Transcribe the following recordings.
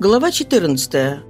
Глава 14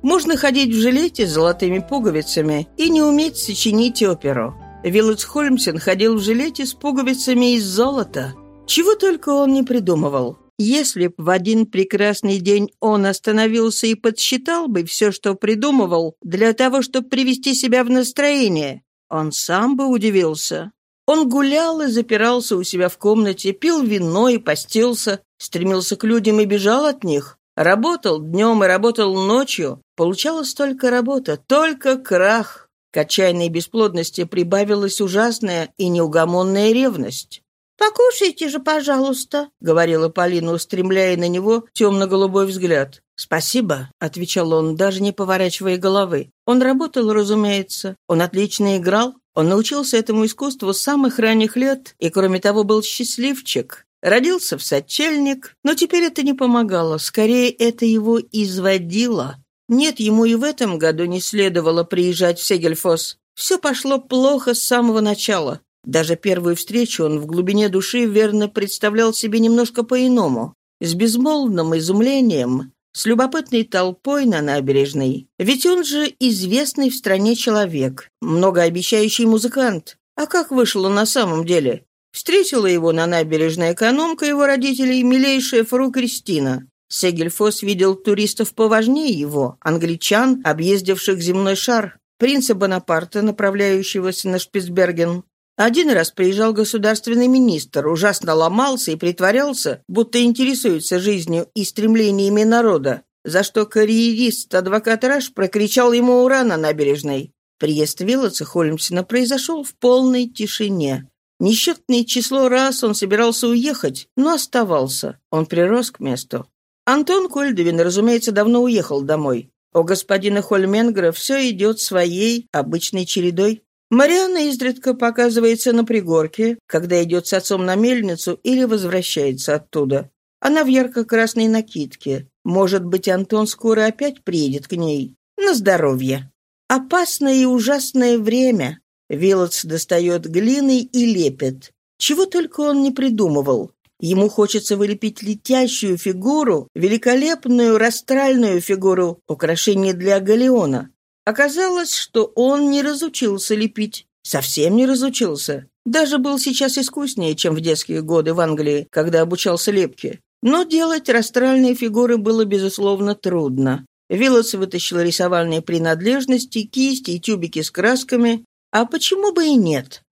Можно ходить в жилете с золотыми пуговицами и не уметь сочинить оперу. Вилледж Хольмсен ходил в жилете с пуговицами из золота. Чего только он не придумывал. Если б в один прекрасный день он остановился и подсчитал бы все, что придумывал, для того, чтобы привести себя в настроение, он сам бы удивился. Он гулял и запирался у себя в комнате, пил вино и постился, стремился к людям и бежал от них. Работал днем и работал ночью. Получалась только работа, только крах. К отчаянной бесплодности прибавилась ужасная и неугомонная ревность. «Покушайте же, пожалуйста», — говорила Полина, устремляя на него темно-голубой взгляд. «Спасибо», — отвечал он, даже не поворачивая головы. Он работал, разумеется. Он отлично играл. Он научился этому искусству с самых ранних лет и, кроме того, был счастливчик. Родился в сочельник, но теперь это не помогало. Скорее, это его изводило. Нет, ему и в этом году не следовало приезжать в Сегельфос. Все пошло плохо с самого начала. Даже первую встречу он в глубине души верно представлял себе немножко по-иному. С безмолвным изумлением, с любопытной толпой на набережной. Ведь он же известный в стране человек, многообещающий музыкант. А как вышло на самом деле? Встретила его на набережной экономка его родителей, милейшая фру Кристина. Сегельфос видел туристов поважнее его, англичан, объездивших земной шар, принца Бонапарта, направляющегося на Шпицберген. Один раз приезжал государственный министр, ужасно ломался и притворялся, будто интересуется жизнью и стремлениями народа, за что карьерист адвокат Раш прокричал ему «Ура!» на набережной. Приезд Виллотса Холмсена произошел в полной тишине. Несчетное число раз он собирался уехать, но оставался. Он прирос к месту. Антон Кольдовин, разумеется, давно уехал домой. У господина Хольменгра все идет своей обычной чередой. Марианна изредка показывается на пригорке, когда идет с отцом на мельницу или возвращается оттуда. Она в ярко-красной накидке. Может быть, Антон скоро опять приедет к ней. На здоровье. Опасное и ужасное время. Вилотс достает глины и лепит. Чего только он не придумывал. Ему хочется вылепить летящую фигуру, великолепную растральную фигуру, украшение для галеона. Оказалось, что он не разучился лепить. Совсем не разучился. Даже был сейчас искуснее, чем в детские годы в Англии, когда обучался лепке. Но делать растральные фигуры было, безусловно, трудно. Виллос вытащил рисовальные принадлежности, кисти и тюбики с красками. А почему бы и нет?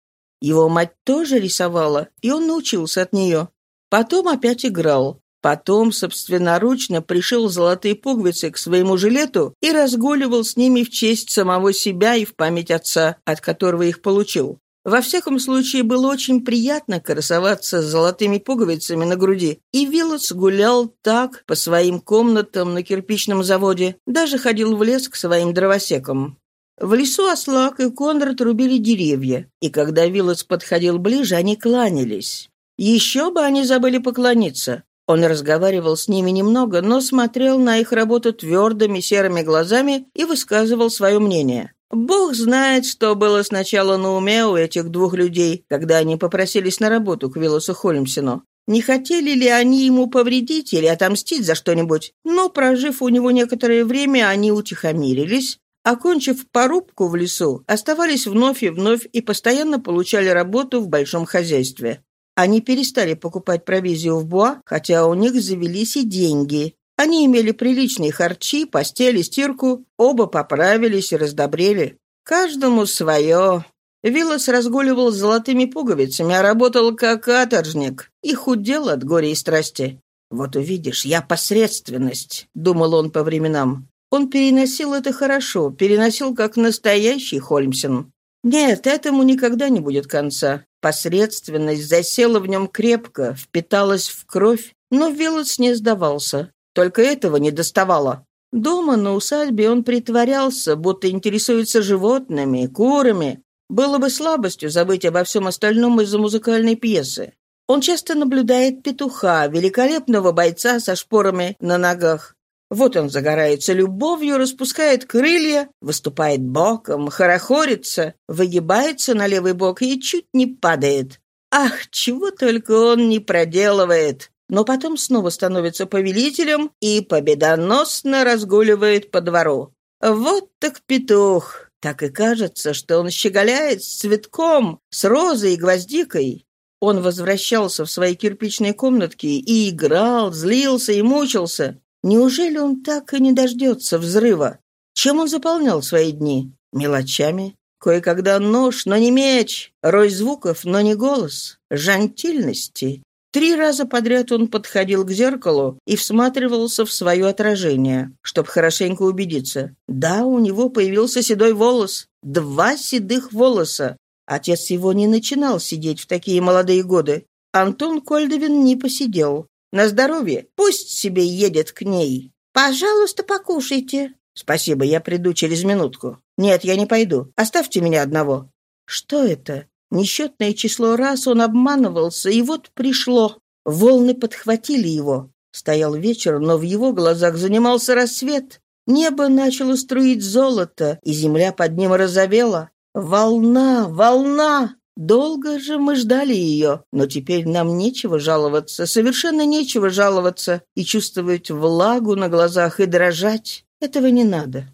Его мать тоже рисовала, и он научился от нее. Потом опять играл. Потом собственноручно пришил золотые пуговицы к своему жилету и разгуливал с ними в честь самого себя и в память отца, от которого их получил. Во всяком случае, было очень приятно красоваться с золотыми пуговицами на груди, и Виллотс гулял так по своим комнатам на кирпичном заводе, даже ходил в лес к своим дровосекам. В лесу Аслак и Конрад рубили деревья, и когда Виллотс подходил ближе, они кланялись. Еще бы они забыли поклониться. Он разговаривал с ними немного, но смотрел на их работу твердыми серыми глазами и высказывал свое мнение. Бог знает, что было сначала на уме у этих двух людей, когда они попросились на работу к Виллосу Холмсену. Не хотели ли они ему повредить или отомстить за что-нибудь? Но, прожив у него некоторое время, они утихомирились, окончив порубку в лесу, оставались вновь и вновь и постоянно получали работу в большом хозяйстве. Они перестали покупать провизию в Буа, хотя у них завелись и деньги. Они имели приличные харчи, постели, стирку. Оба поправились и раздобрели. Каждому свое. Виллас разгуливал с золотыми пуговицами, а работал как каторжник и худел от горя и страсти. «Вот увидишь, я посредственность», — думал он по временам. Он переносил это хорошо, переносил как настоящий Хольмсен. Нет, этому никогда не будет конца. Посредственность засела в нем крепко, впиталась в кровь, но Виллотс не сдавался. Только этого не доставало. Дома на усадьбе он притворялся, будто интересуется животными, курами. Было бы слабостью забыть обо всем остальном из-за музыкальной пьесы. Он часто наблюдает петуха, великолепного бойца со шпорами на ногах. Вот он загорается любовью, распускает крылья, выступает боком, хорохорится, выгибается на левый бок и чуть не падает. Ах, чего только он не проделывает! но потом снова становится повелителем и победоносно разгуливает по двору. Вот так петух! Так и кажется, что он щеголяет с цветком, с розой и гвоздикой. Он возвращался в свои кирпичные комнатки и играл, злился и мучился. Неужели он так и не дождется взрыва? Чем он заполнял свои дни? Мелочами? Кое-когда нож, но не меч, рой звуков, но не голос, жантильности. Три раза подряд он подходил к зеркалу и всматривался в свое отражение, чтобы хорошенько убедиться. Да, у него появился седой волос, два седых волоса. Отец его не начинал сидеть в такие молодые годы. Антон Кольдовин не посидел. На здоровье, пусть себе едет к ней. «Пожалуйста, покушайте». «Спасибо, я приду через минутку». «Нет, я не пойду. Оставьте меня одного». «Что это? Несчетное число раз он обманывался, и вот пришло. Волны подхватили его. Стоял вечер, но в его глазах занимался рассвет. Небо начало струить золото, и земля под ним разовела. Волна, волна! Долго же мы ждали ее, но теперь нам нечего жаловаться, совершенно нечего жаловаться и чувствовать влагу на глазах и дрожать. Этого не надо.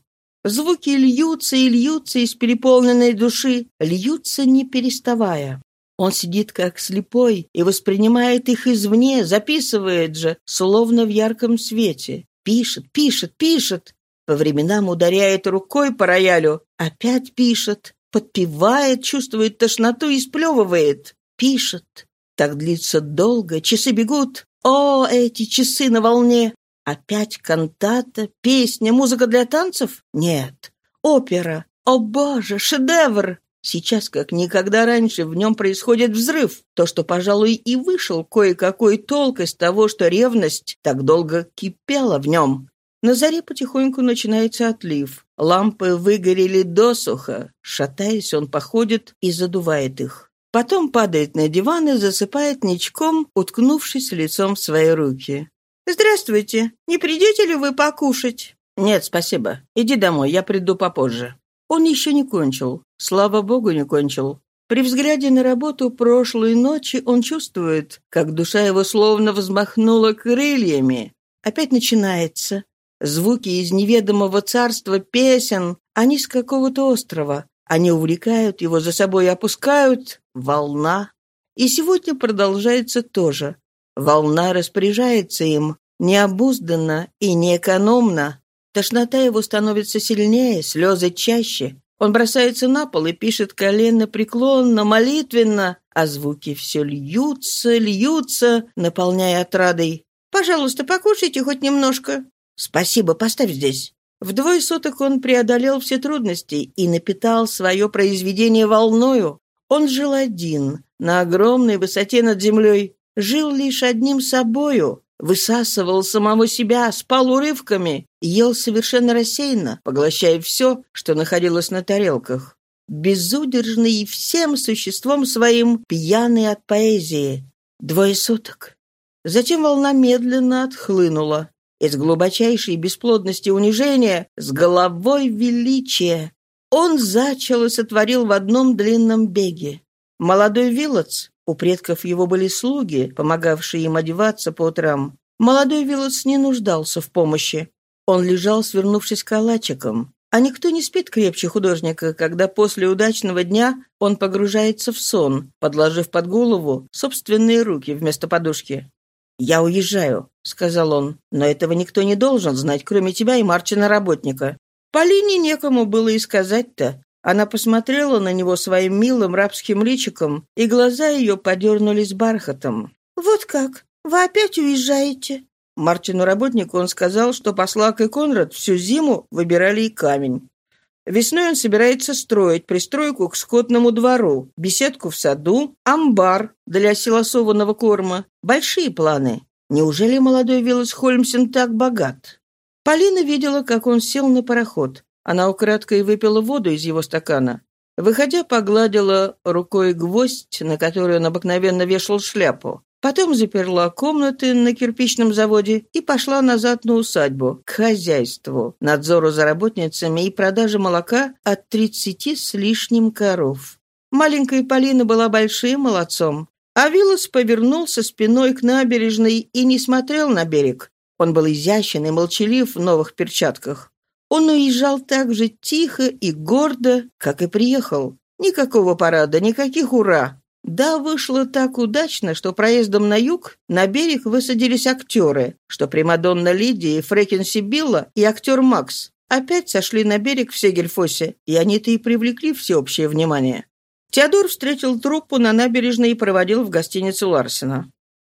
Звуки льются и льются из переполненной души, льются не переставая. Он сидит как слепой и воспринимает их извне, записывает же, словно в ярком свете. Пишет, пишет, пишет. По временам ударяет рукой по роялю, опять пишет, подпевает, чувствует тошноту и сплевывает. Пишет. Так длится долго, часы бегут. О, эти часы на волне! Опять кантата, песня, музыка для танцев? Нет. Опера. О, боже, шедевр! Сейчас, как никогда раньше, в нем происходит взрыв. То, что, пожалуй, и вышел кое-какой толк из того, что ревность так долго кипела в нем. На заре потихоньку начинается отлив. Лампы выгорели досуха. Шатаясь, он походит и задувает их. Потом падает на диван и засыпает ничком, уткнувшись лицом в свои руки. «Здравствуйте. Не придете ли вы покушать?» «Нет, спасибо. Иди домой, я приду попозже». Он еще не кончил. Слава богу, не кончил. При взгляде на работу прошлой ночи он чувствует, как душа его словно взмахнула крыльями. Опять начинается. Звуки из неведомого царства песен, они с какого-то острова. Они увлекают его за собой и опускают. Волна. И сегодня продолжается тоже. Волна распоряжается им, необузданно и неэкономно. Тошнота его становится сильнее, слезы чаще. Он бросается на пол и пишет колено преклонно, молитвенно, а звуки все льются, льются, наполняя отрадой. «Пожалуйста, покушайте хоть немножко». «Спасибо, поставь здесь». В двое суток он преодолел все трудности и напитал свое произведение волною. Он жил один, на огромной высоте над землей, жил лишь одним собою, высасывал самого себя, спал урывками, ел совершенно рассеянно, поглощая все, что находилось на тарелках. Безудержный всем существом своим, пьяный от поэзии. Двое суток. Затем волна медленно отхлынула. Из глубочайшей бесплодности унижения, с головой величия. Он зачал и сотворил в одном длинном беге. Молодой Вилотс, у предков его были слуги, помогавшие им одеваться по утрам. Молодой Вилотс не нуждался в помощи. Он лежал, свернувшись калачиком. А никто не спит крепче художника, когда после удачного дня он погружается в сон, подложив под голову собственные руки вместо подушки. «Я уезжаю», — сказал он, — «но этого никто не должен знать, кроме тебя и Марчина работника». Полине некому было и сказать-то. Она посмотрела на него своим милым рабским личиком, и глаза ее подернулись бархатом. «Вот как? Вы опять уезжаете?» Мартину работнику он сказал, что Послак и Конрад всю зиму выбирали и камень. Весной он собирается строить пристройку к скотному двору, беседку в саду, амбар для силосованного корма. Большие планы. Неужели молодой Виллас Хольмсен так богат? Полина видела, как он сел на пароход. Она украдкой выпила воду из его стакана. Выходя, погладила рукой гвоздь, на который он обыкновенно вешал шляпу. Потом заперла комнаты на кирпичном заводе и пошла назад на усадьбу, к хозяйству, надзору за работницами и продаже молока от тридцати с лишним коров. Маленькая Полина была большим молодцом. Авилос повернулся спиной к набережной и не смотрел на берег. Он был изящен и молчалив в новых перчатках. Он уезжал так же тихо и гордо, как и приехал. Никакого парада, никаких «ура». Да, вышло так удачно, что проездом на юг на берег высадились актеры, что Примадонна Лидия, Фрекин Сибилла и актер Макс опять сошли на берег в Сегельфосе, и они-то и привлекли всеобщее внимание. Теодор встретил труппу на набережной и проводил в гостиницу Ларсена.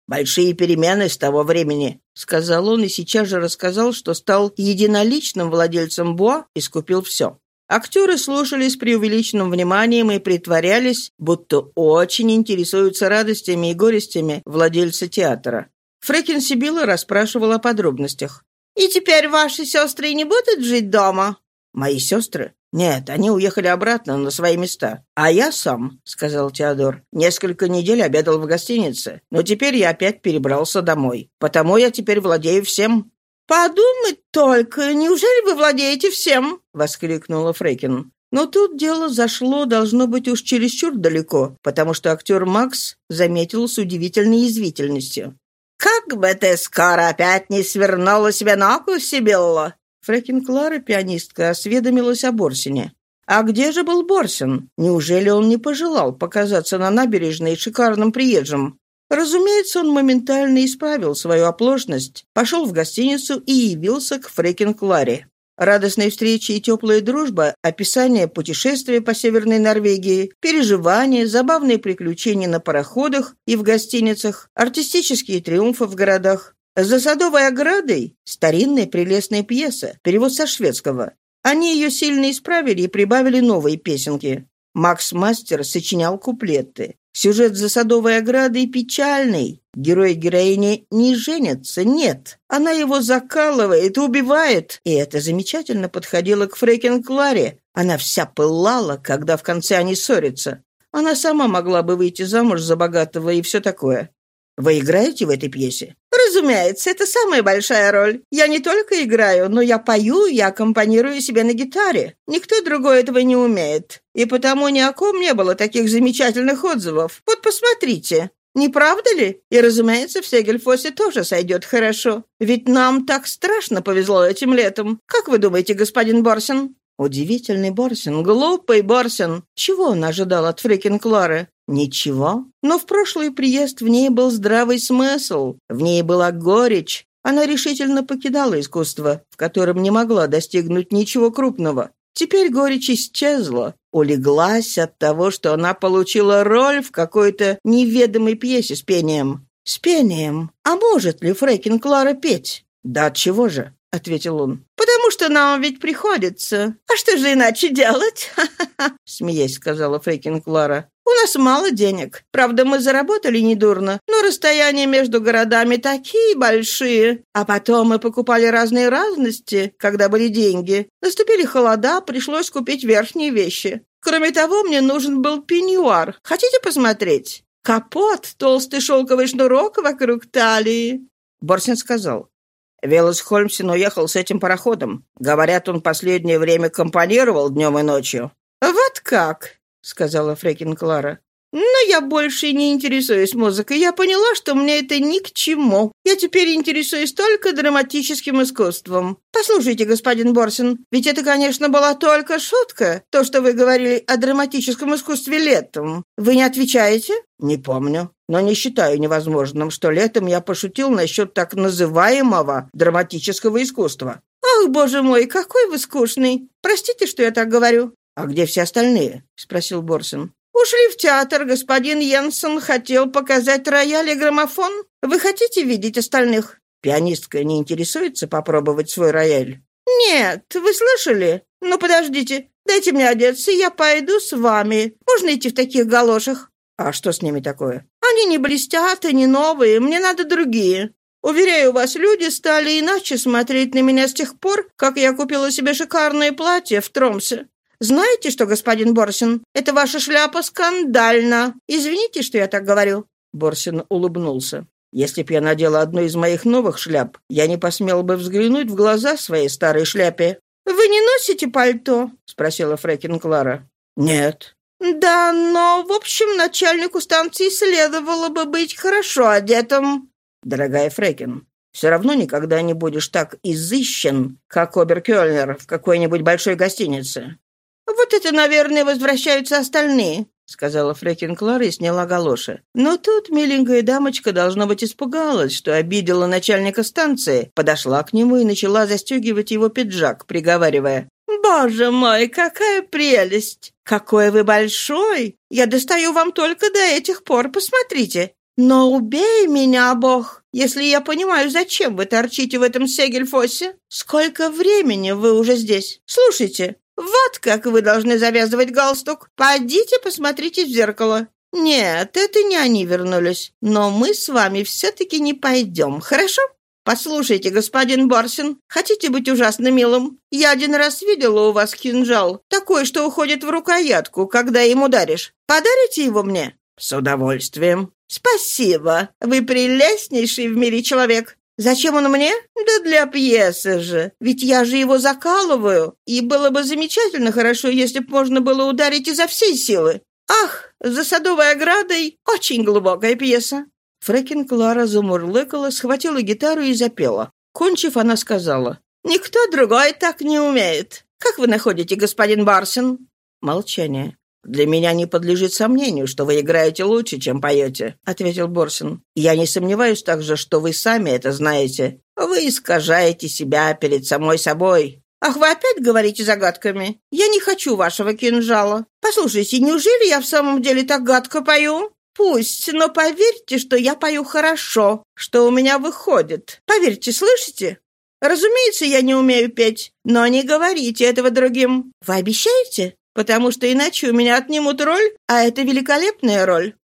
«Большие перемены с того времени», — сказал он и сейчас же рассказал, что стал единоличным владельцем Буа и скупил все. Актеры слушали с преувеличенным вниманием и притворялись, будто очень интересуются радостями и горестями владельца театра. Фрекин Сибилла расспрашивал о подробностях. «И теперь ваши сестры не будут жить дома?» «Мои сестры? Нет, они уехали обратно на свои места. А я сам», — сказал Теодор, — «несколько недель обедал в гостинице, но теперь я опять перебрался домой. Потому я теперь владею всем». «Подумать только! Неужели вы владеете всем?» — воскликнула Фрейкин. Но тут дело зашло, должно быть, уж чересчур далеко, потому что актер Макс заметил с удивительной язвительностью. «Как бы ты скоро опять не свернула себе ногу, Сибилла!» Фрекин Клара, пианистка, осведомилась о Борсине. А где же был Борсин? Неужели он не пожелал показаться на набережной шикарным приезжим? Разумеется, он моментально исправил свою оплошность, пошел в гостиницу и явился к Фрекин Кларе. Радостные встречи и теплая дружба, описание путешествия по Северной Норвегии, переживания, забавные приключения на пароходах и в гостиницах, артистические триумфы в городах. «За садовой оградой» — старинная прелестная пьеса, перевод со шведского. Они ее сильно исправили и прибавили новые песенки. Макс Мастер сочинял куплеты. Сюжет за садовой оградой печальный. Герой и героиня не женятся, нет. Она его закалывает, убивает. И это замечательно подходило к Фрейкен Кларе. Она вся пылала, когда в конце они ссорятся. Она сама могла бы выйти замуж за богатого и все такое. Вы играете в этой пьесе? Разумеется, это самая большая роль. Я не только играю, но я пою и аккомпанирую себе на гитаре. Никто другой этого не умеет. И потому ни о ком не было таких замечательных отзывов. Вот посмотрите. Не правда ли? И, разумеется, в Сегельфосе тоже сойдет хорошо. Ведь нам так страшно повезло этим летом. Как вы думаете, господин Борсин? Удивительный Борсин, глупый Борсин. Чего он ожидал от Фрикин Клары? Ничего. Но в прошлый приезд в ней был здравый смысл, в ней была горечь. Она решительно покидала искусство, в котором не могла достигнуть ничего крупного. Теперь горечь исчезла, улеглась от того, что она получила роль в какой-то неведомой пьесе с пением. С пением. А может ли Фрейкин Клара петь? Да чего же? — ответил он. «Потому что нам ведь приходится. А что же иначе делать?» смеясь сказала Фрейкин Клара. «У нас мало денег. Правда, мы заработали недурно, но расстояния между городами такие большие. А потом мы покупали разные разности, когда были деньги. Наступили холода, пришлось купить верхние вещи. Кроме того, мне нужен был пеньюар. Хотите посмотреть? Капот, толстый шелковый шнурок вокруг талии». Борсин сказал, Велос Хольмсен уехал с этим пароходом. Говорят, он последнее время компонировал днем и ночью». «Вот как?» — сказала Фрекин Клара. «Но я больше не интересуюсь музыкой. Я поняла, что мне это ни к чему. Я теперь интересуюсь только драматическим искусством. Послушайте, господин Борсен, ведь это, конечно, была только шутка, то, что вы говорили о драматическом искусстве летом. Вы не отвечаете?» «Не помню, но не считаю невозможным, что летом я пошутил насчет так называемого драматического искусства». «Ах, боже мой, какой вы скучный! Простите, что я так говорю». «А где все остальные?» — спросил Борсен. «Ушли в театр. Господин Йенсен хотел показать рояль и граммофон. Вы хотите видеть остальных?» «Пианистка не интересуется попробовать свой рояль?» «Нет, вы слышали? Ну, подождите, дайте мне одеться, я пойду с вами. Можно идти в таких галошах?» «А что с ними такое?» «Они не блестят и не новые, мне надо другие. Уверяю вас, люди стали иначе смотреть на меня с тех пор, как я купила себе шикарное платье в Тромсе. Знаете что, господин Борсин, эта ваша шляпа скандальна. Извините, что я так говорю». Борсин улыбнулся. «Если б я надела одну из моих новых шляп, я не посмел бы взглянуть в глаза своей старой шляпе». «Вы не носите пальто?» — спросила Фрекин Клара. «Нет». «Да, но, в общем, начальнику станции следовало бы быть хорошо одетым». «Дорогая Фрекин, все равно никогда не будешь так изыщен, как Оберкёльнер в какой-нибудь большой гостинице». «Вот это, наверное, возвращаются остальные», — сказала Фрекин Клара и сняла галоши. Но тут миленькая дамочка, должно быть, испугалась, что обидела начальника станции, подошла к нему и начала застегивать его пиджак, приговаривая. «Боже мой, какая прелесть! Какой вы большой! Я достаю вам только до этих пор, посмотрите. Но убей меня, Бог, если я понимаю, зачем вы торчите в этом Сегельфосе. Сколько времени вы уже здесь? Слушайте, вот как вы должны завязывать галстук. Пойдите посмотрите в зеркало. Нет, это не они вернулись. Но мы с вами все-таки не пойдем, хорошо? «Послушайте, господин Барсин, хотите быть ужасно милым? Я один раз видела у вас кинжал, такой, что уходит в рукоятку, когда им ударишь. Подарите его мне?» «С удовольствием». «Спасибо. Вы прелестнейший в мире человек. Зачем он мне? Да для пьесы же. Ведь я же его закалываю. И было бы замечательно хорошо, если бы можно было ударить изо всей силы. Ах, за садовой оградой очень глубокая пьеса. Фрэкин Клара замурлыкала, схватила гитару и запела. Кончив, она сказала, «Никто другой так не умеет. Как вы находите, господин Барсин?» Молчание. «Для меня не подлежит сомнению, что вы играете лучше, чем поете», — ответил Борсин. «Я не сомневаюсь также, что вы сами это знаете. Вы искажаете себя перед самой собой». «Ах, вы опять говорите загадками? Я не хочу вашего кинжала. Послушайте, неужели я в самом деле так гадко пою?» «Пусть, но поверьте, что я пою хорошо, что у меня выходит. Поверьте, слышите? Разумеется, я не умею петь, но не говорите этого другим. Вы обещаете? Потому что иначе у меня отнимут роль, а это великолепная роль».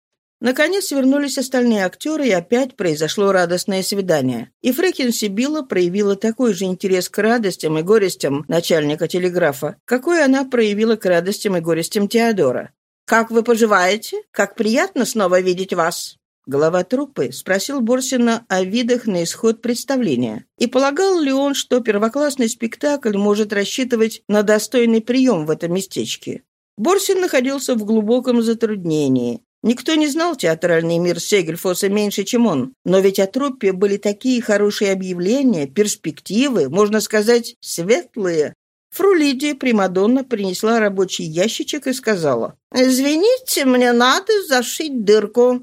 Наконец вернулись остальные актеры, и опять произошло радостное свидание. И Фрекин Сибила проявила такой же интерес к радостям и горестям начальника телеграфа, какой она проявила к радостям и горестям Теодора. «Как вы поживаете? Как приятно снова видеть вас!» Глава труппы спросил Борсина о видах на исход представления. И полагал ли он, что первоклассный спектакль может рассчитывать на достойный прием в этом местечке? Борсин находился в глубоком затруднении. Никто не знал театральный мир Сегельфоса меньше, чем он. Но ведь о труппе были такие хорошие объявления, перспективы, можно сказать, светлые. Фру Лидия, Примадонна, принесла рабочий ящичек и сказала, «Извините, мне надо зашить дырку».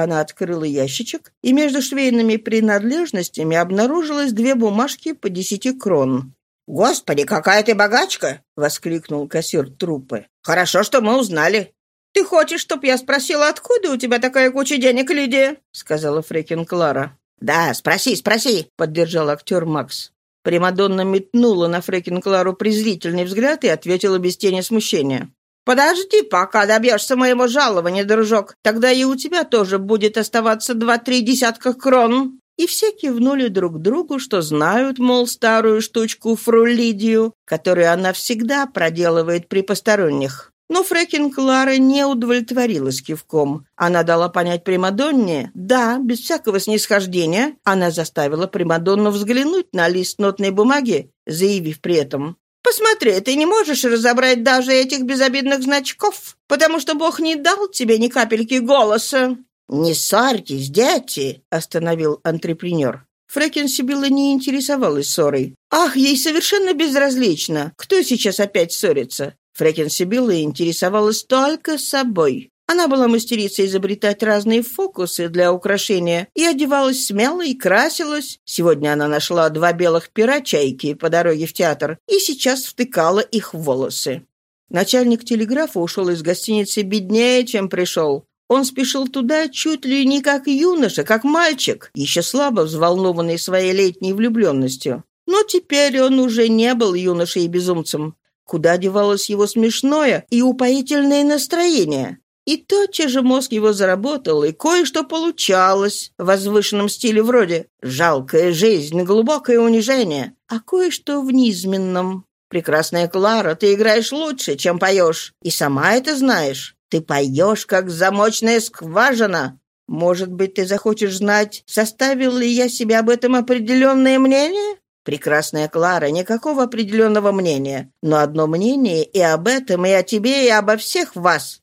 Она открыла ящичек, и между швейными принадлежностями обнаружилось две бумажки по десяти крон. «Господи, какая ты богачка!» — воскликнул кассир трупы. «Хорошо, что мы узнали». «Ты хочешь, чтоб я спросила, откуда у тебя такая куча денег, Лидия?» — сказала Фрекин Клара. «Да, спроси, спроси», — поддержал актер Макс. Примадонна метнула на Фрекин Клару презрительный взгляд и ответила без тени смущения. «Подожди, пока добьешься моего жалования, дружок. Тогда и у тебя тоже будет оставаться два-три десятка крон». И все кивнули друг другу, что знают, мол, старую штучку Фрулидию, которую она всегда проделывает при посторонних. Но Фрекин Клара не удовлетворилась кивком. Она дала понять Примадонне, да, без всякого снисхождения, она заставила Примадонну взглянуть на лист нотной бумаги, заявив при этом, «Посмотри, ты не можешь разобрать даже этих безобидных значков, потому что Бог не дал тебе ни капельки голоса». «Не ссорьтесь, дети», — остановил антрепренер. Фрекен Сибилла не интересовалась ссорой. Ах, ей совершенно безразлично, кто сейчас опять ссорится. Фрекен Сибилла интересовалась только собой. Она была мастерицей изобретать разные фокусы для украшения и одевалась смело и красилась. Сегодня она нашла два белых пера чайки по дороге в театр и сейчас втыкала их в волосы. Начальник телеграфа ушел из гостиницы беднее, чем пришел. Он спешил туда чуть ли не как юноша, как мальчик, еще слабо взволнованный своей летней влюбленностью. Но теперь он уже не был юношей и безумцем. Куда девалось его смешное и упоительное настроение? И тотчас же мозг его заработал, и кое-что получалось в возвышенном стиле вроде «жалкая жизнь, глубокое унижение», а кое-что в низменном. «Прекрасная Клара, ты играешь лучше, чем поешь, и сама это знаешь. Ты поешь, как замочная скважина. Может быть, ты захочешь знать, составил ли я себе об этом определенное мнение?» Прекрасная Клара, никакого определенного мнения, но одно мнение и об этом, и о тебе, и обо всех вас.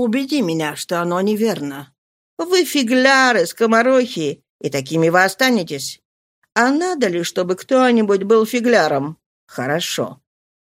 Убеди меня, что оно неверно. Вы фигляры, скоморохи, и такими вы останетесь. А надо ли, чтобы кто-нибудь был фигляром? Хорошо.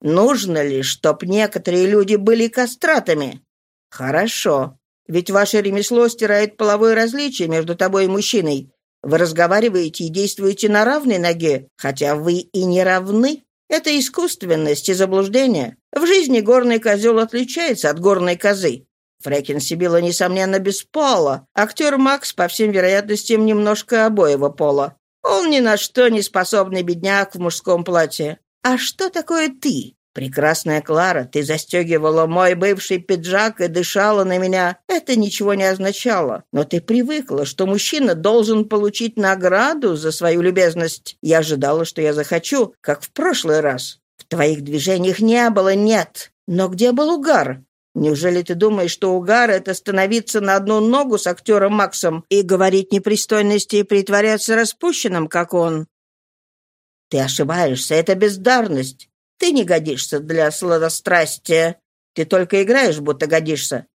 Нужно ли, чтоб некоторые люди были кастратами? Хорошо. Ведь ваше ремесло стирает половое различие между тобой и мужчиной. Вы разговариваете и действуете на равной ноге, хотя вы и не равны. Это искусственность и заблуждение. В жизни горный козел отличается от горной козы. Фрекин Сибила, несомненно, без пола. Актер Макс, по всем вероятностям, немножко обоего пола. Он ни на что не способный бедняк в мужском платье. А что такое ты? Прекрасная Клара, ты застегивала мой бывший пиджак и дышала на меня. Это ничего не означало. Но ты привыкла, что мужчина должен получить награду за свою любезность. Я ожидала, что я захочу, как в прошлый раз. В твоих движениях не было «нет». Но где был угар? Неужели ты думаешь, что угар — это становиться на одну ногу с актером Максом и говорить непристойности и притворяться распущенным, как он? Ты ошибаешься, это бездарность. Ты не годишься для сладострастия. Ты только играешь, будто годишься.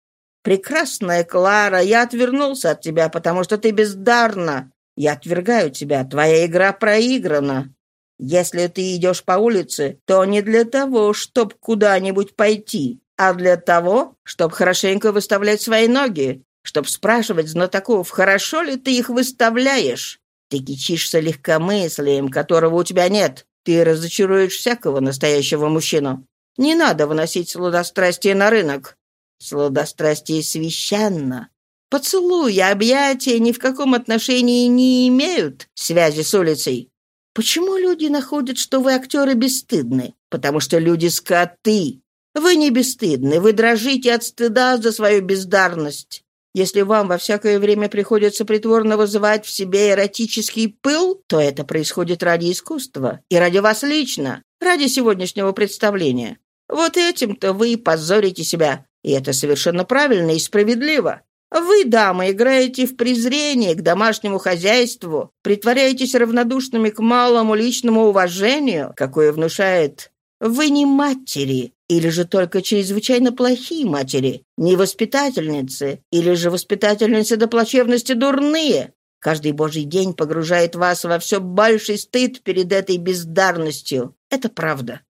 Прекрасная Клара, я отвернулся от тебя, потому что ты бездарна. Я отвергаю тебя, твоя игра проиграна. Если ты идешь по улице, то не для того, чтобы куда-нибудь пойти а для того, чтобы хорошенько выставлять свои ноги, чтобы спрашивать знатоков, хорошо ли ты их выставляешь. Ты кичишься легкомыслием, которого у тебя нет. Ты разочаруешь всякого настоящего мужчину. Не надо выносить сладострастие на рынок. Сладострастие священно. Поцелуй и объятия ни в каком отношении не имеют связи с улицей. Почему люди находят, что вы актеры бесстыдны? Потому что люди скоты. Вы не бесстыдны, вы дрожите от стыда за свою бездарность. Если вам во всякое время приходится притворно вызывать в себе эротический пыл, то это происходит ради искусства и ради вас лично, ради сегодняшнего представления. Вот этим-то вы позорите себя, и это совершенно правильно и справедливо. Вы, дамы, играете в презрение к домашнему хозяйству, притворяетесь равнодушными к малому личному уважению, какое внушает вы не матери, или же только чрезвычайно плохие матери, не воспитательницы, или же воспитательницы до плачевности дурные. Каждый божий день погружает вас во все больший стыд перед этой бездарностью. Это правда.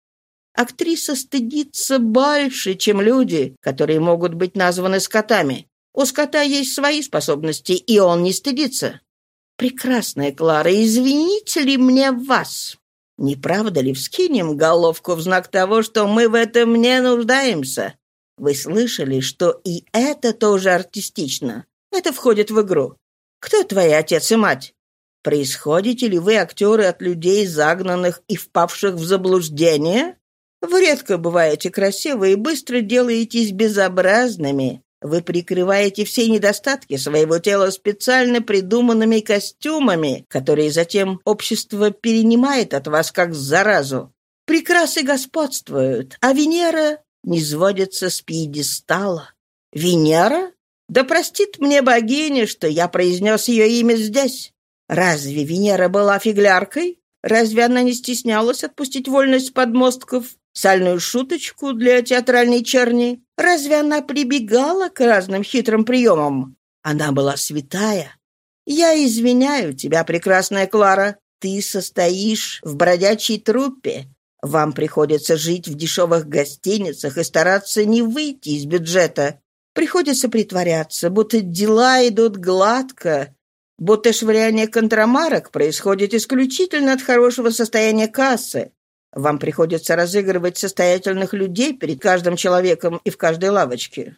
Актриса стыдится больше, чем люди, которые могут быть названы скотами. У скота есть свои способности, и он не стыдится. Прекрасная Клара, извините ли мне вас? Не правда ли вскинем головку в знак того, что мы в этом не нуждаемся? Вы слышали, что и это тоже артистично? Это входит в игру. Кто твои отец и мать? Происходите ли вы, актеры, от людей, загнанных и впавших в заблуждение? Вы редко бываете красивы и быстро делаетесь безобразными. Вы прикрываете все недостатки своего тела специально придуманными костюмами, которые затем общество перенимает от вас как заразу. Прекрасы господствуют, а Венера не сводится с пьедестала. Венера? Да простит мне богиня, что я произнес ее имя здесь. Разве Венера была фигляркой? Разве она не стеснялась отпустить вольность подмостков, сальную шуточку для театральной черни? Разве она прибегала к разным хитрым приемам? Она была святая. Я извиняю тебя, прекрасная Клара. Ты состоишь в бродячей труппе. Вам приходится жить в дешевых гостиницах и стараться не выйти из бюджета. Приходится притворяться, будто дела идут гладко, будто швыряние контрамарок происходит исключительно от хорошего состояния кассы. Вам приходится разыгрывать состоятельных людей перед каждым человеком и в каждой лавочке.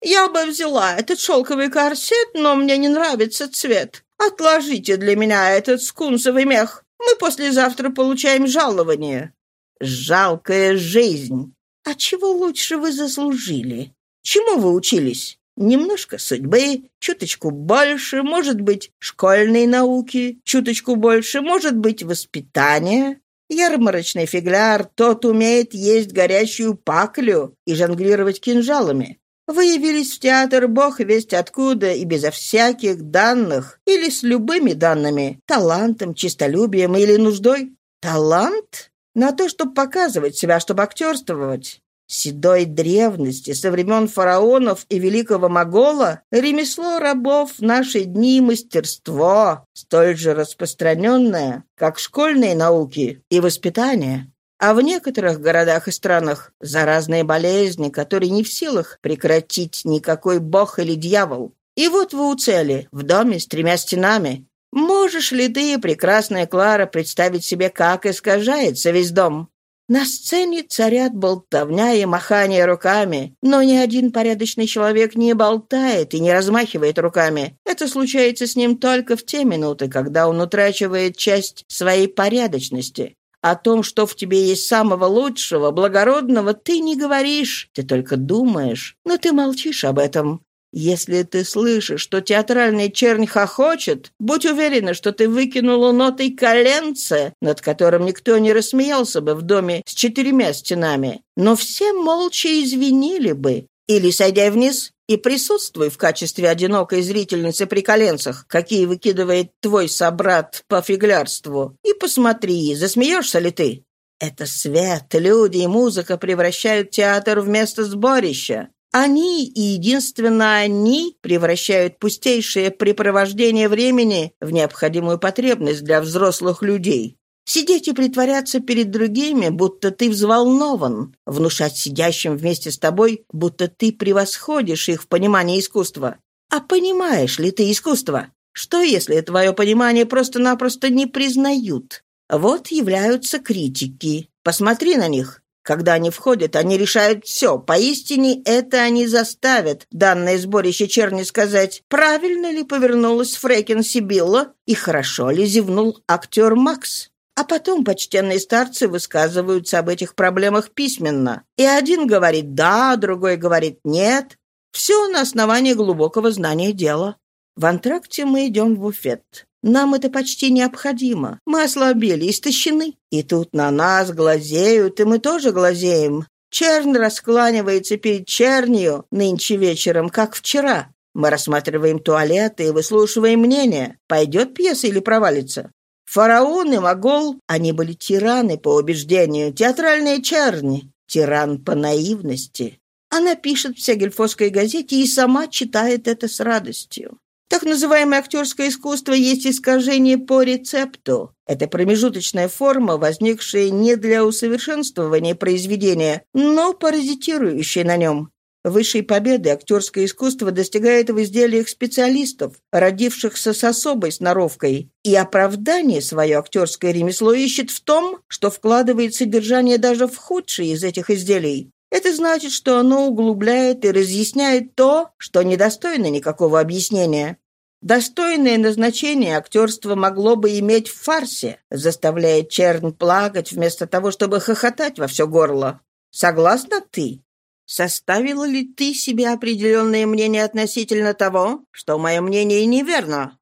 Я бы взяла этот шелковый корсет, но мне не нравится цвет. Отложите для меня этот скунсовый мех. Мы послезавтра получаем жалование. Жалкая жизнь. А чего лучше вы заслужили? Чему вы учились? Немножко судьбы, чуточку больше, может быть, школьной науки, чуточку больше, может быть, воспитания. Ярмарочный фигляр, тот умеет есть горячую паклю и жонглировать кинжалами. Вы явились в театр бог весть откуда и безо всяких данных, или с любыми данными, талантом, честолюбием или нуждой. Талант? На то, чтобы показывать себя, чтобы актерствовать. Седой древности, со времен фараонов и великого Могола, ремесло рабов в наши дни мастерство, столь же распространенное, как школьные науки и воспитание. А в некоторых городах и странах заразные болезни, которые не в силах прекратить никакой бог или дьявол. И вот вы у цели, в доме с тремя стенами. Можешь ли ты, прекрасная Клара, представить себе, как искажается весь дом? На сцене царят болтовня и махание руками, но ни один порядочный человек не болтает и не размахивает руками. Это случается с ним только в те минуты, когда он утрачивает часть своей порядочности. О том, что в тебе есть самого лучшего, благородного, ты не говоришь, ты только думаешь, но ты молчишь об этом. Если ты слышишь, что театральный чернь хохочет, будь уверена, что ты выкинула нотой коленце, над которым никто не рассмеялся бы в доме с четырьмя стенами, но все молча извинили бы. Или, сойдя вниз, и присутствуй в качестве одинокой зрительницы при коленцах, какие выкидывает твой собрат по фиглярству, и посмотри, засмеешься ли ты. Это свет, люди и музыка превращают театр в место сборища. Они и единственно они превращают пустейшее препровождение времени в необходимую потребность для взрослых людей. Сидеть и притворяться перед другими, будто ты взволнован, внушать сидящим вместе с тобой, будто ты превосходишь их в понимании искусства. А понимаешь ли ты искусство? Что, если твое понимание просто-напросто не признают? Вот являются критики. Посмотри на них. Когда они входят, они решают все. Поистине это они заставят данное сборище черни сказать, правильно ли повернулась Фрейкин Сибилла и хорошо ли зевнул актер Макс. А потом почтенные старцы высказываются об этих проблемах письменно. И один говорит «да», другой говорит «нет». Все на основании глубокого знания дела. В антракте мы идем в буфет. Нам это почти необходимо. Мы ослабели, истощены. И тут на нас глазеют, и мы тоже глазеем. Чернь раскланивается перед чернью нынче вечером, как вчера. Мы рассматриваем туалеты и выслушиваем мнение, пойдет пьеса или провалится. Фараон и Могол, они были тираны по убеждению, театральные черни, тиран по наивности. Она пишет в Сегельфосской газете и сама читает это с радостью. Так называемое актерское искусство есть искажение по рецепту. Это промежуточная форма, возникшая не для усовершенствования произведения, но паразитирующая на нем. Высшей победы актерское искусство достигает в изделиях специалистов, родившихся с особой сноровкой, и оправдание свое актерское ремесло ищет в том, что вкладывает содержание даже в худшие из этих изделий. Это значит, что оно углубляет и разъясняет то, что недостойно никакого объяснения. Достойное назначение актерство могло бы иметь в фарсе, заставляя чернь плакать вместо того, чтобы хохотать во все горло. Согласна ты? Составила ли ты себе определенное мнение относительно того, что мое мнение неверно?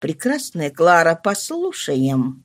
Прекрасная Клара, послушаем.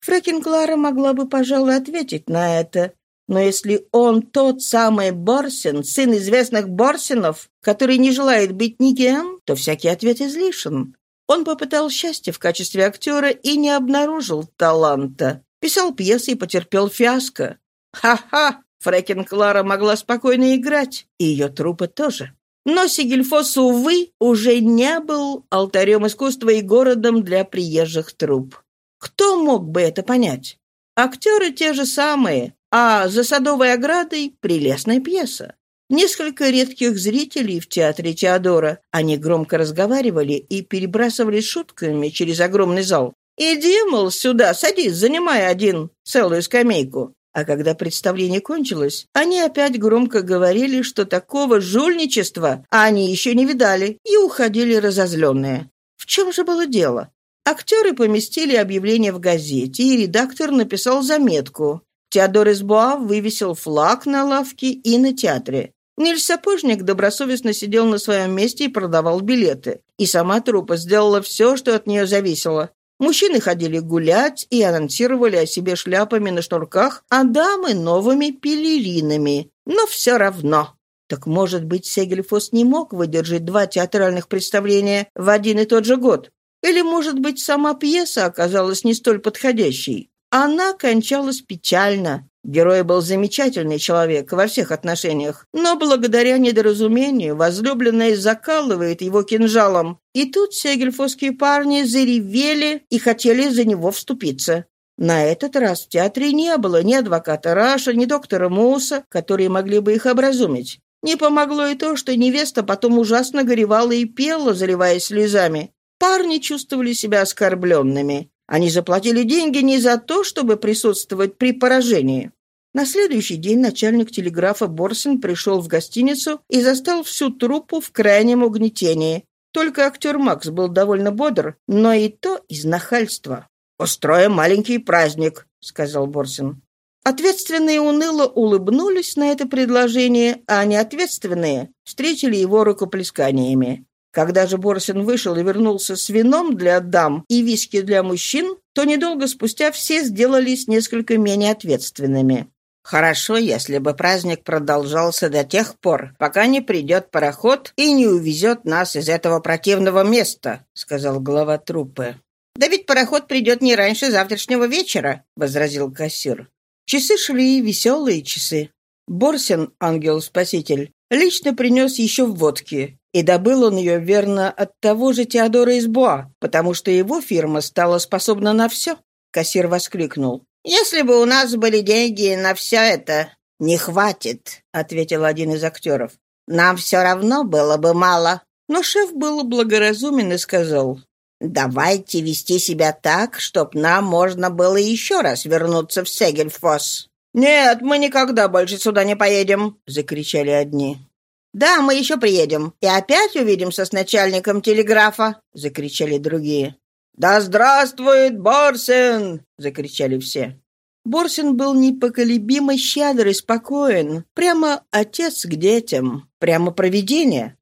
Фрэкин Клара могла бы, пожалуй, ответить на это, но если он тот самый Борсин, сын известных Борсинов, который не желает быть никем, то всякий ответ излишен. Он попытал счастье в качестве актера и не обнаружил таланта. Писал пьесы и потерпел фиаско. Ха-ха! Фрэкин Клара могла спокойно играть, и ее трупы тоже. Но Сигельфос, увы, уже не был алтарем искусства и городом для приезжих труп. Кто мог бы это понять? Актеры те же самые, а «За садовой оградой» — прелестная пьеса. Несколько редких зрителей в театре Теодора. Они громко разговаривали и перебрасывались шутками через огромный зал. «Иди, мол, сюда, садись, занимай один, целую скамейку». А когда представление кончилось, они опять громко говорили, что такого жульничества они еще не видали, и уходили разозленные. В чем же было дело? Актеры поместили объявление в газете, и редактор написал заметку. Теодор Избуа вывесил флаг на лавке и на театре. Ниль Сапожник добросовестно сидел на своем месте и продавал билеты. И сама труппа сделала все, что от нее зависело. Мужчины ходили гулять и анонсировали о себе шляпами на шнурках, а дамы — новыми пелеринами. Но все равно. Так, может быть, Сегельфос не мог выдержать два театральных представления в один и тот же год? Или, может быть, сама пьеса оказалась не столь подходящей? Она кончалась печально. Герой был замечательный человек во всех отношениях, но благодаря недоразумению возлюбленная закалывает его кинжалом. И тут сегельфовские парни заревели и хотели за него вступиться. На этот раз в театре не было ни адвоката Раша, ни доктора Муса, которые могли бы их образумить. Не помогло и то, что невеста потом ужасно горевала и пела, заливаясь слезами. Парни чувствовали себя оскорбленными. Они заплатили деньги не за то, чтобы присутствовать при поражении. На следующий день начальник телеграфа Борсин пришел в гостиницу и застал всю труппу в крайнем угнетении. Только актер Макс был довольно бодр, но и то из нахальства. «Устроим маленький праздник», — сказал Борсин. Ответственные уныло улыбнулись на это предложение, а неответственные встретили его рукоплесканиями. Когда же Борсин вышел и вернулся с вином для дам и виски для мужчин, то недолго спустя все сделались несколько менее ответственными. «Хорошо, если бы праздник продолжался до тех пор, пока не придет пароход и не увезет нас из этого противного места», — сказал глава труппы. «Да ведь пароход придет не раньше завтрашнего вечера», — возразил кассир. Часы шли, веселые часы. Борсин, ангел-спаситель, лично принес еще водки, и добыл он ее, верно, от того же Теодора из Буа, потому что его фирма стала способна на все. Кассир воскликнул. «Если бы у нас были деньги на все это...» «Не хватит», — ответил один из актеров. «Нам все равно было бы мало». Но шеф был благоразумен и сказал, Давайте вести себя так, чтоб нам можно было еще раз вернуться в Сегельфос. «Нет, мы никогда больше сюда не поедем!» — закричали одни. «Да, мы еще приедем. И опять увидимся с начальником телеграфа!» — закричали другие. «Да здравствует Борсин!» — закричали все. Борсин был непоколебимо щедр и спокоен. Прямо отец к детям. Прямо провидение.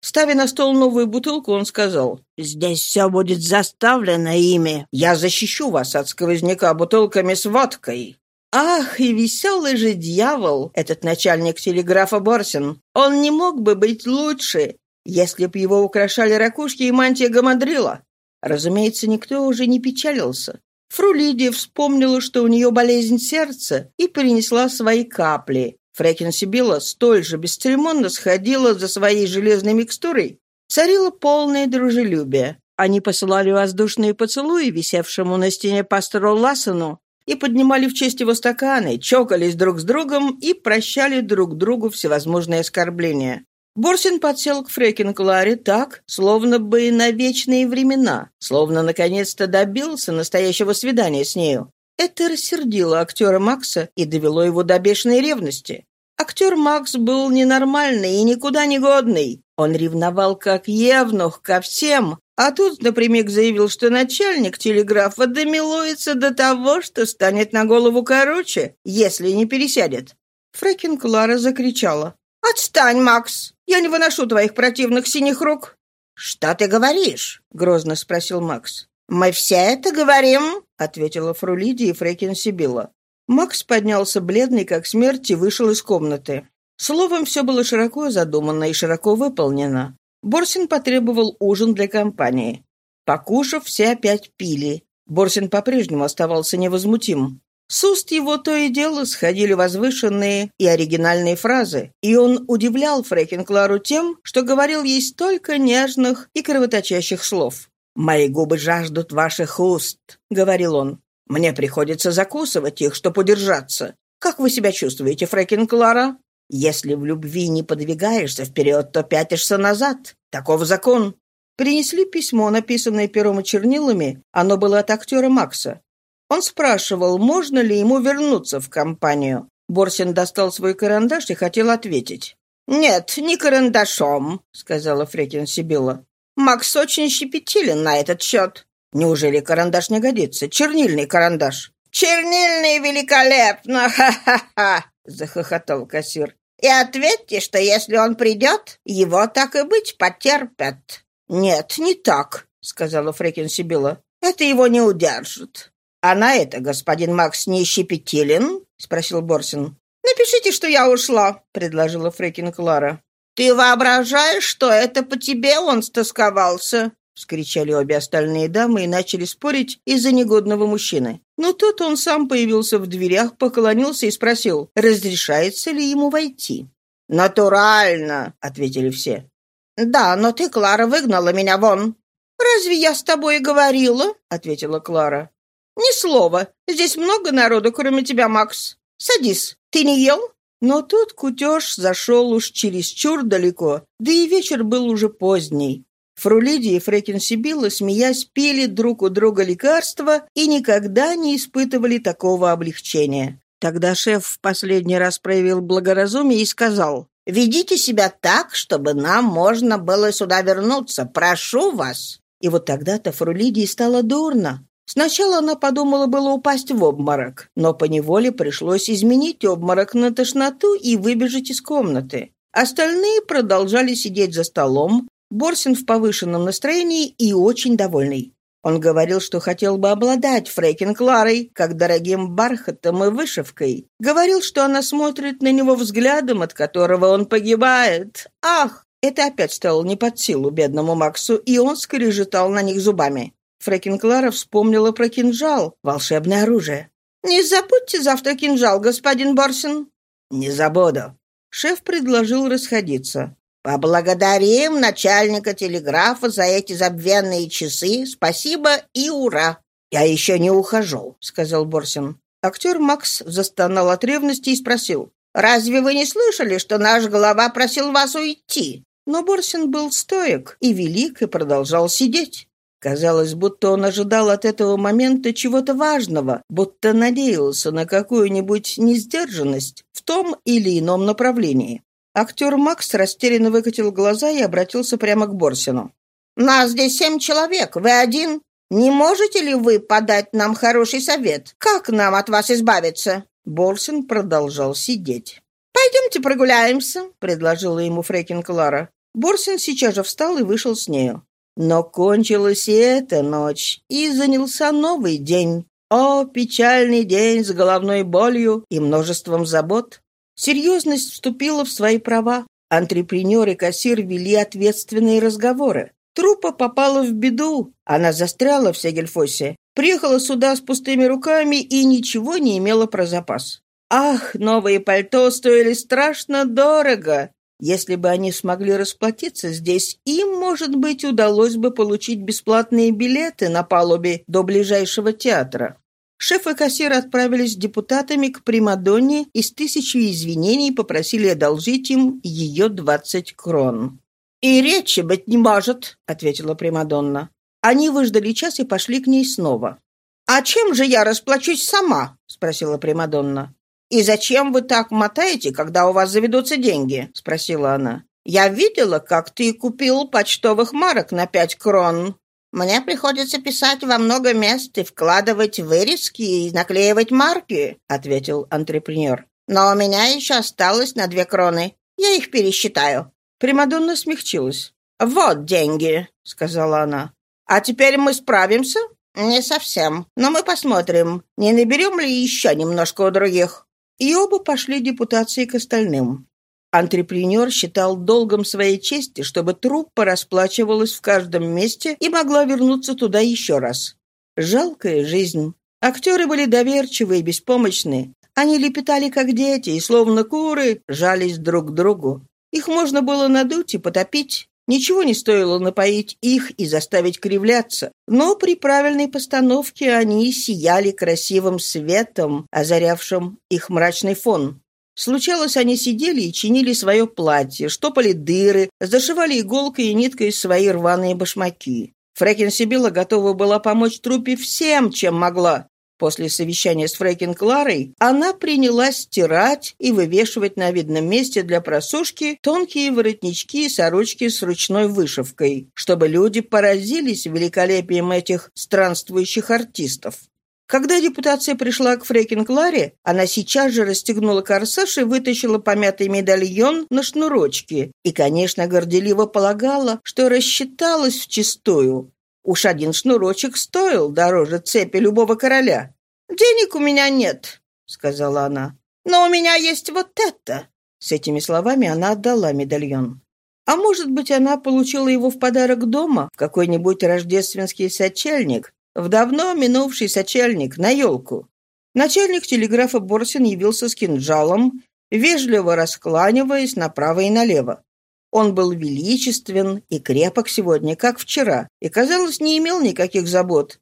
Ставя на стол новую бутылку, он сказал, «Здесь все будет заставлено ими. Я защищу вас от сквозняка бутылками с водкой». Ах, и веселый же дьявол, этот начальник телеграфа Борсин. Он не мог бы быть лучше, если б его украшали ракушки и мантия гамадрила. Разумеется, никто уже не печалился. Фру вспомнила, что у нее болезнь сердца, и принесла свои капли. Фрекин Сибила столь же бесцеремонно сходила за своей железной микстурой. Царило полное дружелюбие. Они посылали воздушные поцелуи висевшему на стене пастору Лассену и поднимали в честь его стаканы, чокались друг с другом и прощали друг другу всевозможные оскорбления. Борсин подсел к Фрекин Кларе так, словно бы на вечные времена, словно наконец-то добился настоящего свидания с нею. Это рассердило актера Макса и довело его до бешеной ревности. Актер Макс был ненормальный и никуда не годный. Он ревновал как евнух ко всем, а тут напрямик заявил, что начальник телеграфа домилуется до того, что станет на голову короче, если не пересядет. Фрэкин Клара закричала. «Отстань, Макс! Я не выношу твоих противных синих рук!» «Что ты говоришь?» — грозно спросил Макс. «Мы все это говорим», — ответила фру Лидия и Фрекин Сибила. Макс поднялся бледный, как смерть, и вышел из комнаты. Словом, все было широко задумано и широко выполнено. Борсин потребовал ужин для компании. Покушав, все опять пили. Борсин по-прежнему оставался невозмутим. С уст его то и дело сходили возвышенные и оригинальные фразы, и он удивлял Фрекин Клару тем, что говорил ей столько нежных и кровоточащих слов. «Мои губы жаждут ваших уст», — говорил он. «Мне приходится закусывать их, чтобы удержаться. Как вы себя чувствуете, Фрэкин Клара? Если в любви не подвигаешься вперед, то пятишься назад. Таков закон». Принесли письмо, написанное пером и чернилами. Оно было от актера Макса. Он спрашивал, можно ли ему вернуться в компанию. Борсин достал свой карандаш и хотел ответить. «Нет, не карандашом», — сказала Фрекин Сибилла. Макс очень щепетилен на этот счет. Неужели карандаш не годится? Чернильный карандаш. Чернильный великолепно! Ха-ха-ха! Захохотал кассир. И ответьте, что если он придет, его так и быть потерпят. Нет, не так, сказала Фрекин Сибила. Это его не удержит. А на это господин Макс не щепетилен? спросил Борсин. «Напишите, что я ушла», — предложила Фрекин Клара. «Ты воображаешь, что это по тебе он стосковался?» — вскричали обе остальные дамы и начали спорить из-за негодного мужчины. Но тут он сам появился в дверях, поклонился и спросил, разрешается ли ему войти. «Натурально», — ответили все. «Да, но ты, Клара, выгнала меня вон». «Разве я с тобой говорила?» — ответила Клара. «Ни слова. Здесь много народу, кроме тебя, Макс. Садись. Ты не ел?» Но тут кутеж зашел уж чересчур далеко, да и вечер был уже поздний. Фрулиди и Фрекин Сибилла, смеясь, пили друг у друга лекарства и никогда не испытывали такого облегчения. Тогда шеф в последний раз проявил благоразумие и сказал, «Ведите себя так, чтобы нам можно было сюда вернуться. Прошу вас». И вот тогда-то Фрулидии стало дурно. Сначала она подумала было упасть в обморок, но поневоле пришлось изменить обморок на тошноту и выбежать из комнаты. Остальные продолжали сидеть за столом, Борсин в повышенном настроении и очень довольный. Он говорил, что хотел бы обладать Фрейкин Кларой, как дорогим бархатом и вышивкой. Говорил, что она смотрит на него взглядом, от которого он погибает. Ах! Это опять стало не под силу бедному Максу, и он скрежетал на них зубами. Фрекин Клара вспомнила про кинжал, волшебное оружие. «Не забудьте завтра кинжал, господин Борсин». «Не забуду». Шеф предложил расходиться. «Поблагодарим начальника телеграфа за эти забвенные часы. Спасибо и ура!» «Я еще не ухожу», — сказал Борсин. Актер Макс застонал от ревности и спросил. «Разве вы не слышали, что наш глава просил вас уйти?» Но Борсин был стоек и велик, и продолжал сидеть. Казалось, будто он ожидал от этого момента чего-то важного, будто надеялся на какую-нибудь несдержанность в том или ином направлении. Актер Макс растерянно выкатил глаза и обратился прямо к Борсину. «Нас здесь семь человек, вы один. Не можете ли вы подать нам хороший совет? Как нам от вас избавиться?» Борсин продолжал сидеть. «Пойдемте прогуляемся», — предложила ему Фрейкин Клара. Борсин сейчас же встал и вышел с нею. Но кончилась и эта ночь, и занялся новый день. О, печальный день с головной болью и множеством забот. Серьезность вступила в свои права. Антрепренер и кассир вели ответственные разговоры. Трупа попала в беду. Она застряла в Сегельфосе. Приехала сюда с пустыми руками и ничего не имела про запас. Ах, новые пальто стоили страшно дорого. Если бы они смогли расплатиться здесь, им, может быть, удалось бы получить бесплатные билеты на палубе до ближайшего театра. Шеф и кассир отправились с депутатами к Примадонне и с тысячей извинений попросили одолжить им ее двадцать крон. «И речи быть не может», — ответила Примадонна. Они выждали час и пошли к ней снова. «А чем же я расплачусь сама?» — спросила Примадонна. «И зачем вы так мотаете, когда у вас заведутся деньги?» — спросила она. «Я видела, как ты купил почтовых марок на пять крон». «Мне приходится писать во много мест и вкладывать вырезки и наклеивать марки», — ответил антрепренер. «Но у меня еще осталось на две кроны. Я их пересчитаю». Примадонна смягчилась. «Вот деньги», — сказала она. «А теперь мы справимся?» «Не совсем. Но мы посмотрим, не наберем ли еще немножко у других». И оба пошли депутации к остальным. Антрепренер считал долгом своей чести, чтобы труппа расплачивалась в каждом месте и могла вернуться туда еще раз. Жалкая жизнь. Актеры были доверчивы и беспомощны. Они лепетали, как дети, и, словно куры, жались друг к другу. Их можно было надуть и потопить. Ничего не стоило напоить их и заставить кривляться, но при правильной постановке они сияли красивым светом, озарявшим их мрачный фон. Случалось, они сидели и чинили свое платье, штопали дыры, зашивали иголкой и ниткой свои рваные башмаки. Фрэкин Сибила готова была помочь трупе всем, чем могла, После совещания с Фрейкин Кларой она принялась стирать и вывешивать на видном месте для просушки тонкие воротнички и сорочки с ручной вышивкой, чтобы люди поразились великолепием этих странствующих артистов. Когда депутация пришла к Фрейкин Кларе, она сейчас же расстегнула корсаж и вытащила помятый медальон на шнурочке и, конечно, горделиво полагала, что рассчиталась вчистую. Уж один шнурочек стоил дороже цепи любого короля. «Денег у меня нет», — сказала она. «Но у меня есть вот это». С этими словами она отдала медальон. А может быть, она получила его в подарок дома, в какой-нибудь рождественский сочельник, в давно минувший сочельник, на елку. Начальник телеграфа Борсин явился с кинжалом, вежливо раскланиваясь направо и налево. Он был величествен и крепок сегодня, как вчера, и, казалось, не имел никаких забот.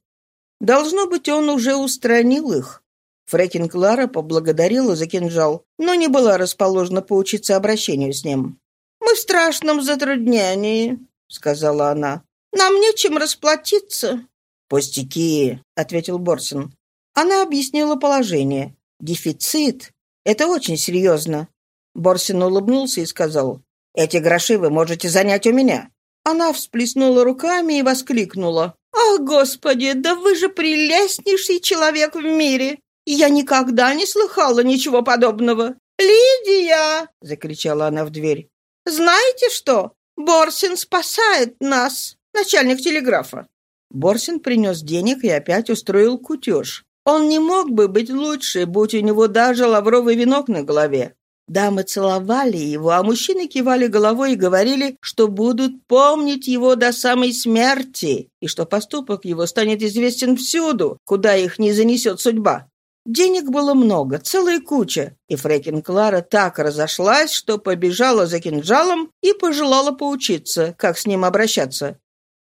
Должно быть, он уже устранил их. Фрекин Клара поблагодарила за кинжал, но не была расположена поучиться обращению с ним. «Мы в страшном затруднении», — сказала она. «Нам нечем расплатиться». «Пустяки», — ответил Борсин. Она объяснила положение. «Дефицит. Это очень серьезно». Борсин улыбнулся и сказал, «Эти гроши вы можете занять у меня». Она всплеснула руками и воскликнула. «Ах, Господи, да вы же прелестнейший человек в мире! Я никогда не слыхала ничего подобного!» «Лидия!» — закричала она в дверь. «Знаете что? Борсин спасает нас, начальник телеграфа». Борсин принес денег и опять устроил кутеж. Он не мог бы быть лучше, будь у него даже лавровый венок на голове. Дамы целовали его, а мужчины кивали головой и говорили, что будут помнить его до самой смерти, и что поступок его станет известен всюду, куда их не занесет судьба. Денег было много, целая куча, и Фрекин Клара так разошлась, что побежала за кинжалом и пожелала поучиться, как с ним обращаться.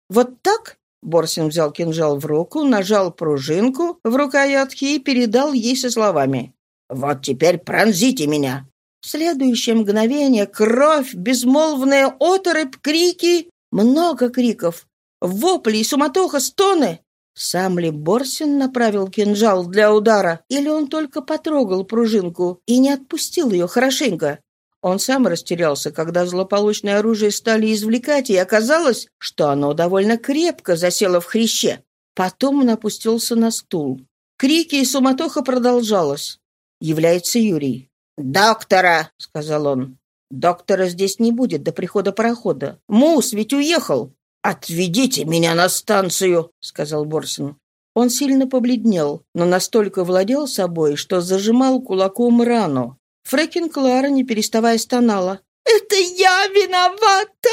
Вот так Борсин взял кинжал в руку, нажал пружинку в рукоятке и передал ей со словами. «Вот теперь пронзите меня!» В следующее мгновение кровь, безмолвная оторопь, крики, много криков, вопли и суматоха, стоны. Сам ли Борсин направил кинжал для удара, или он только потрогал пружинку и не отпустил ее хорошенько? Он сам растерялся, когда злополучное оружие стали извлекать, и оказалось, что оно довольно крепко засело в хряще. Потом он опустился на стул. Крики и суматоха продолжалось. Является Юрий. «Доктора!» — сказал он. «Доктора здесь не будет до прихода парохода. Мус ведь уехал!» «Отведите меня на станцию!» — сказал Борсин. Он сильно побледнел, но настолько владел собой, что зажимал кулаком рану. Фрекин Клара, не переставая, стонала. «Это я виновата!»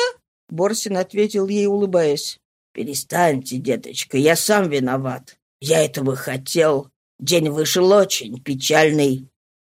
Борсин ответил ей, улыбаясь. «Перестаньте, деточка, я сам виноват. Я этого хотел. День вышел очень печальный.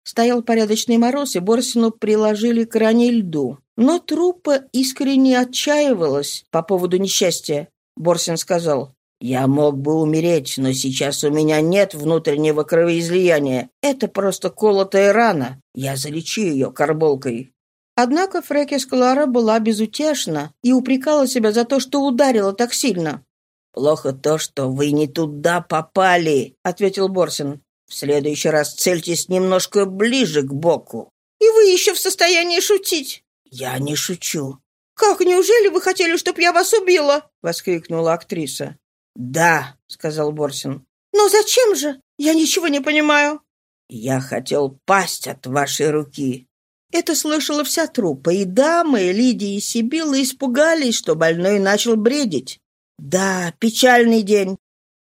Стоял порядочный мороз, и Борсину приложили к ране льду. Но трупа искренне отчаивалась по поводу несчастья. Борсин сказал, «Я мог бы умереть, но сейчас у меня нет внутреннего кровоизлияния. Это просто колотая рана. Я залечу ее карболкой». Однако Фрекис Клара была безутешна и упрекала себя за то, что ударила так сильно. «Плохо то, что вы не туда попали», — ответил Борсин. В следующий раз цельтесь немножко ближе к боку. И вы еще в состоянии шутить? Я не шучу. Как, неужели вы хотели, чтобы я вас убила? Воскликнула актриса. Да, сказал Борсин. Но зачем же? Я ничего не понимаю. Я хотел пасть от вашей руки. Это слышала вся труппа, и дамы, Лидия и Сибилла испугались, что больной начал бредить. Да, печальный день.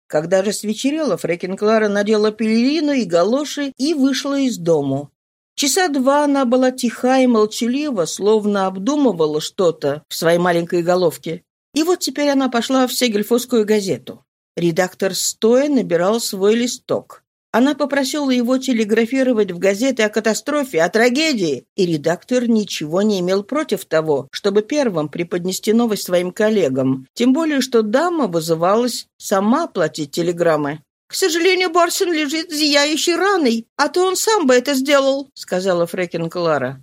Когда же свечерело, Фрекин Клара надела пелерину и галоши и вышла из дому. Часа два она была тиха и молчалива, словно обдумывала что-то в своей маленькой головке. И вот теперь она пошла в Сегельфосскую газету. Редактор стоя набирал свой листок. Она попросила его телеграфировать в газеты о катастрофе, о трагедии, и редактор ничего не имел против того, чтобы первым преподнести новость своим коллегам, тем более, что дама вызывалась сама платить телеграммы. «К сожалению, Борсен лежит зияющей раной, а то он сам бы это сделал», — сказала Фрекин Клара.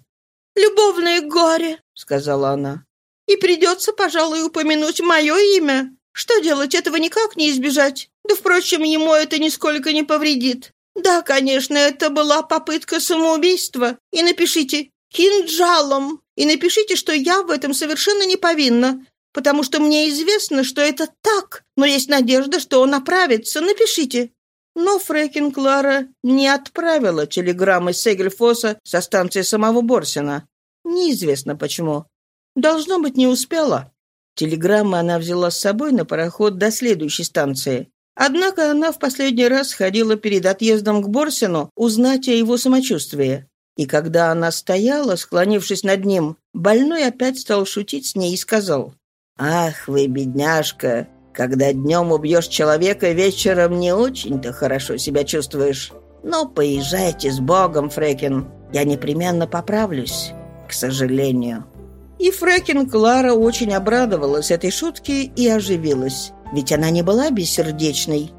«Любовное горе», — сказала она. «И придется, пожалуй, упомянуть мое имя. Что делать, этого никак не избежать. Да, впрочем, ему это нисколько не повредит. Да, конечно, это была попытка самоубийства. И напишите «кинжалом». И напишите, что я в этом совершенно не повинна, потому что мне известно, что это так, но есть надежда, что он оправится. Напишите». Но Фрекин Клара не отправила телеграммы Сегельфоса со станции самого Борсина. Неизвестно почему. Должно быть, не успела. Телеграммы она взяла с собой на пароход до следующей станции. Однако она в последний раз ходила перед отъездом к Борсину узнать о его самочувствии. И когда она стояла, склонившись над ним, больной опять стал шутить с ней и сказал, «Ах вы, бедняжка, когда днем убьешь человека, вечером не очень-то хорошо себя чувствуешь. Но поезжайте с Богом, Фрекин, я непременно поправлюсь, к сожалению». И Фрекин Клара очень обрадовалась этой шутке и оживилась. Ведь она не была бессердечной,